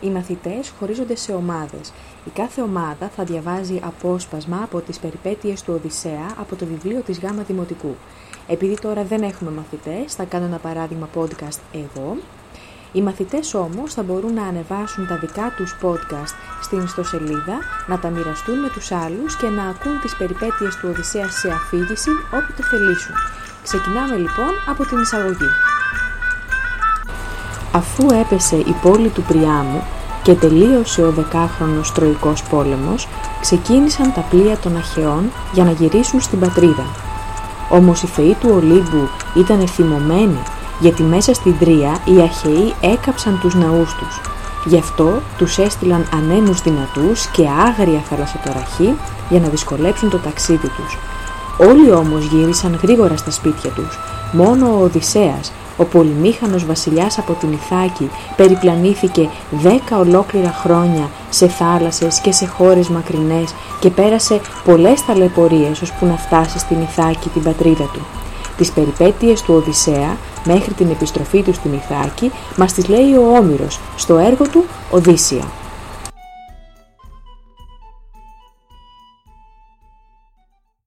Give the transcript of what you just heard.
Οι μαθητές χωρίζονται σε ομάδες. Η κάθε ομάδα θα διαβάζει απόσπασμα από τις περιπέτειες του Οδυσσέα από το βιβλίο της Γάμα Δημοτικού. Επειδή τώρα δεν έχουμε μαθητές, θα κάνω ένα παράδειγμα podcast εγώ. Οι μαθητές όμως θα μπορούν να ανεβάσουν τα δικά τους podcast στην ιστοσελίδα, να τα μοιραστούν με τους άλλους και να ακούν τις περιπέτειες του Οδυσσέα σε αφήγηση όποτε θελήσουν. Ξεκινάμε λοιπόν από την εισαγωγή. Αφού έπεσε η πόλη του Πριάμου και τελείωσε ο δεκάχρονος Τροϊκός πόλεμος, ξεκίνησαν τα πλοία των Αχαιών για να γυρίσουν στην πατρίδα. Όμως οι φεοί του Ολύμπου ήταν εθυμωμένοι, γιατί μέσα στην Τρία οι Αχαιοί έκαψαν τους ναούς τους. Γι' αυτό τους έστειλαν ανέμους δυνατούς και άγρια θαλασσοτοραχή για να δυσκολέψουν το ταξίδι τους. Όλοι όμως γύρισαν γρήγορα στα σπίτια τους. Μόνο ο Οδυσσέας, ο πολυμήχανος βασιλιάς από την Ιθάκη, περιπλανήθηκε δέκα ολόκληρα χρόνια σε θάλασσες και σε χώρες μακρινές και πέρασε πολλές ταλαιπωρίες ώσπου να φτάσει στην Ιθάκη την πατρίδα του. Τις περιπέτειες του Οδυσσέα μέχρι την επιστροφή του στην Ιθάκη μας τις λέει ο Όμηρος στο έργο του «Οδύσσια».